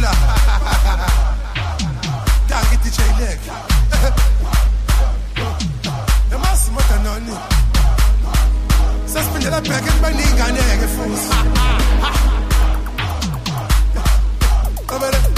Miller. Down get DJ Leg. The mass mother. Suspended fools. Over.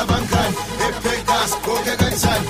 nabangani epegas goke kanjani